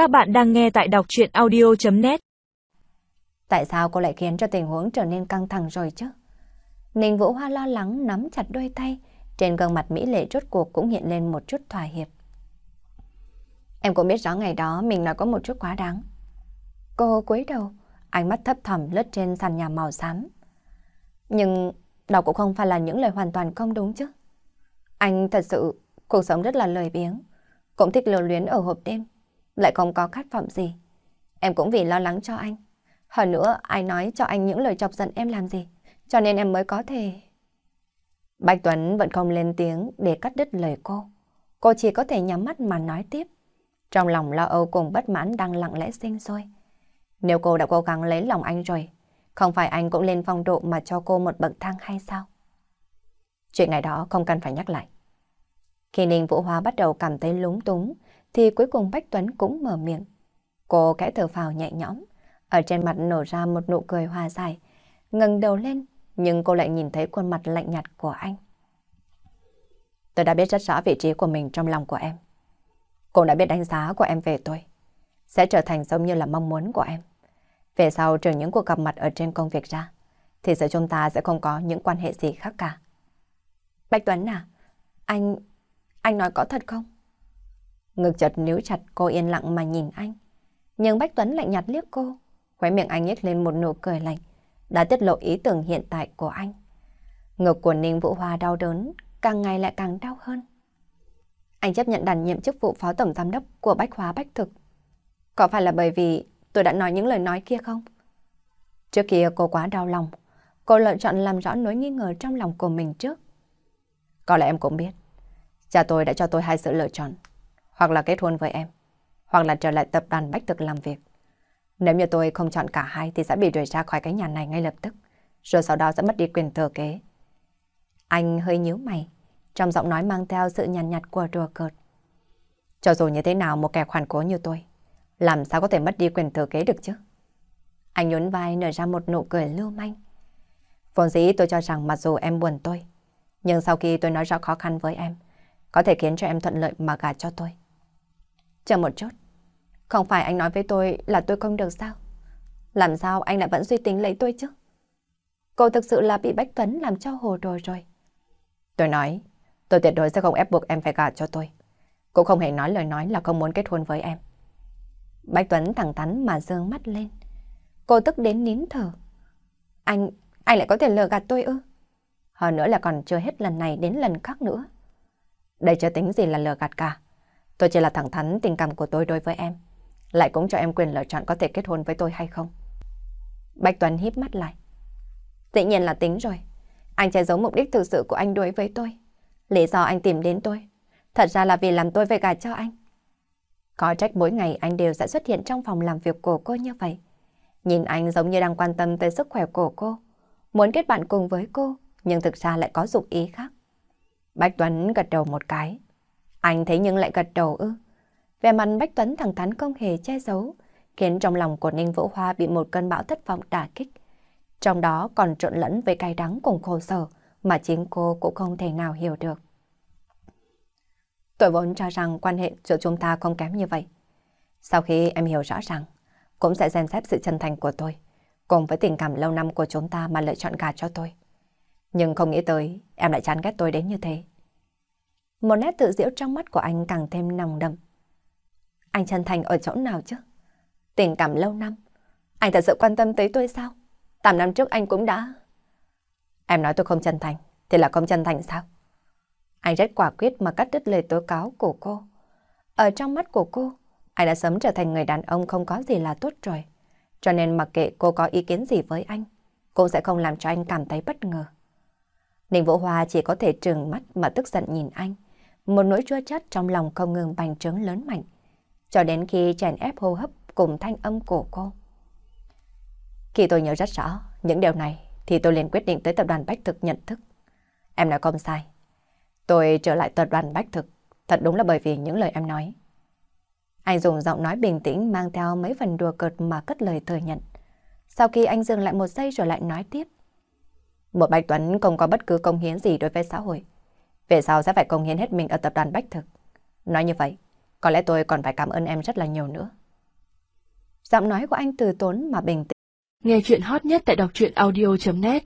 Các bạn đang nghe tại đọc chuyện audio.net Tại sao cô lại khiến cho tình huống trở nên căng thẳng rồi chứ? Ninh Vũ Hoa lo lắng nắm chặt đôi tay, trên gương mặt Mỹ lệ rốt cuộc cũng hiện lên một chút thỏa hiệp. Em cũng biết rõ ngày đó mình nói có một chút quá đáng. Cô cúi đầu, ánh mắt thấp thỏm lướt trên sàn nhà màu xám. Nhưng đó cũng không phải là những lời hoàn toàn không đúng chứ. Anh thật sự cuộc sống rất là lời biếng, cũng thích lưu luyến ở hộp đêm, lại không có khát vọng gì. Em cũng vì lo lắng cho anh. Hơn nữa, ai nói cho anh những lời chọc giận em làm gì, cho nên em mới có thể... Bạch Tuấn vẫn không lên tiếng để cắt đứt lời cô. Cô chỉ có thể nhắm mắt mà nói tiếp. Trong lòng lo âu cùng bất mãn đang lặng lẽ sinh sôi. Nếu cô đã cố gắng lấy lòng anh rồi, không phải anh cũng lên phong độ mà cho cô một bậc thang hay sao? Chuyện ngày đó không cần phải nhắc lại. Khi Ninh Vũ Hoa bắt đầu cảm thấy lúng túng, thì cuối cùng Bách Tuấn cũng mở miệng. Cô kẽ thở phào nhẹ nhõm, ở trên mặt nổ ra một nụ cười hòa giải. ngẩng đầu lên, nhưng cô lại nhìn thấy khuôn mặt lạnh nhạt của anh. Tôi đã biết rất rõ vị trí của mình trong lòng của em. Cô đã biết đánh giá của em về tôi. Sẽ trở thành giống như là mong muốn của em. Về sau trừ những cuộc gặp mặt ở trên công việc ra, thì giữa chúng ta sẽ không có những quan hệ gì khác cả. Bạch Tuấn à, anh... anh nói có thật không? Ngực chật níu chặt cô yên lặng mà nhìn anh. Nhưng Bách Tuấn lạnh nhạt liếc cô. Khóe miệng anh nhếch lên một nụ cười lạnh, đã tiết lộ ý tưởng hiện tại của anh. Ngực của Ninh Vũ Hoa đau đớn, càng ngày lại càng đau hơn. Anh chấp nhận đảm nhiệm chức vụ phó tổng giám đốc của Bách Hóa Bách Thực. Có phải là bởi vì tôi đã nói những lời nói kia không? Trước kia cô quá đau lòng, cô lựa chọn làm rõ nỗi nghi ngờ trong lòng của mình trước. Có lẽ em cũng biết, cha tôi đã cho tôi hai sự lựa chọn, hoặc là kết hôn với em, hoặc là trở lại tập đoàn Bách Thực làm việc. Nếu như tôi không chọn cả hai thì sẽ bị đuổi ra khỏi cái nhà này ngay lập tức, rồi sau đó sẽ mất đi quyền thừa kế. Anh hơi nhíu mày, trong giọng nói mang theo sự nhàn nhạt, nhạt của đùa cợt. Cho dù như thế nào một kẻ khoản cố như tôi, làm sao có thể mất đi quyền thừa kế được chứ? Anh nhún vai nở ra một nụ cười lưu manh. Vốn dĩ tôi cho rằng mặc dù em buồn tôi, nhưng sau khi tôi nói rõ khó khăn với em, có thể khiến cho em thuận lợi mà gả cho tôi. Chờ một chút, không phải anh nói với tôi là tôi không được sao? Làm sao anh lại vẫn suy tính lấy tôi chứ? Cô thực sự là bị Bách Tuấn làm cho hồ đồ rồi. Tôi nói, tôi tuyệt đối sẽ không ép buộc em phải gả cho tôi. Cũng không hề nói lời nói là không muốn kết hôn với em. Bách Tuấn thẳng thắn mà dương mắt lên. Cô tức đến nín thở. Anh, anh lại có thể lừa gạt tôi ư? Hơn nữa là còn chưa hết lần này đến lần khác nữa. Đây chưa tính gì là lừa gạt cả. Tôi chỉ là thẳng thắn tình cảm của tôi đối với em. Lại cũng cho em quyền lựa chọn có thể kết hôn với tôi hay không. Bạch Tuấn híp mắt lại. Tự nhiên là tính rồi. Anh che giấu mục đích thực sự của anh đối với tôi. Lý do anh tìm đến tôi. Thật ra là vì làm tôi về gà cho anh. Có trách mỗi ngày anh đều sẽ xuất hiện trong phòng làm việc của cô như vậy. Nhìn anh giống như đang quan tâm tới sức khỏe của cô. Muốn kết bạn cùng với cô, nhưng thực ra lại có dụng ý khác. Bách Tuấn gật đầu một cái. Anh thấy nhưng lại gật đầu ư. Về mặt Bách Tuấn thẳng thắn không hề che giấu, khiến trong lòng của Ninh Vũ Hoa bị một cơn bão thất vọng đả kích. Trong đó còn trộn lẫn với cay đắng cùng khổ sở mà chính cô cũng không thể nào hiểu được. Tôi vốn cho rằng quan hệ giữa chúng ta không kém như vậy. Sau khi em hiểu rõ ràng, cũng sẽ xem xét sự chân thành của tôi, cùng với tình cảm lâu năm của chúng ta mà lựa chọn gà cho tôi. Nhưng không nghĩ tới em lại chán ghét tôi đến như thế. Một nét tự diễu trong mắt của anh càng thêm nồng đậm. Anh chân thành ở chỗ nào chứ? Tình cảm lâu năm. Anh thật sự quan tâm tới tôi sao? Tám năm trước anh cũng đã... Em nói tôi không chân thành, thì là không chân thành sao? Anh rất quả quyết mà cắt đứt lời tố cáo của cô. Ở trong mắt của cô, anh đã sớm trở thành người đàn ông không có gì là tốt rồi. Cho nên mặc kệ cô có ý kiến gì với anh, cô sẽ không làm cho anh cảm thấy bất ngờ. Ninh Vũ Hoa chỉ có thể trừng mắt mà tức giận nhìn anh. Một nỗi chua chát trong lòng không ngừng bành trướng lớn mạnh. Cho đến khi chèn ép hô hấp cùng thanh âm của cô. Khi tôi nhớ rất rõ những điều này, thì tôi liền quyết định tới tập đoàn Bách Thực nhận thức. Em nói không sai. Tôi trở lại tập đoàn Bách Thực, thật đúng là bởi vì những lời em nói. Anh dùng giọng nói bình tĩnh mang theo mấy phần đùa cợt mà cất lời thừa nhận. Sau khi anh dừng lại một giây rồi lại nói tiếp. Một Bạch Tuấn không có bất cứ công hiến gì đối với xã hội. Về sau sẽ phải công hiến hết mình ở tập đoàn Bách Thực. Nói như vậy, có lẽ tôi còn phải cảm ơn em rất là nhiều nữa. Giọng nói của anh từ tốn mà bình tĩnh. Nghe chuyện hot nhất tại đọc truyện audio.net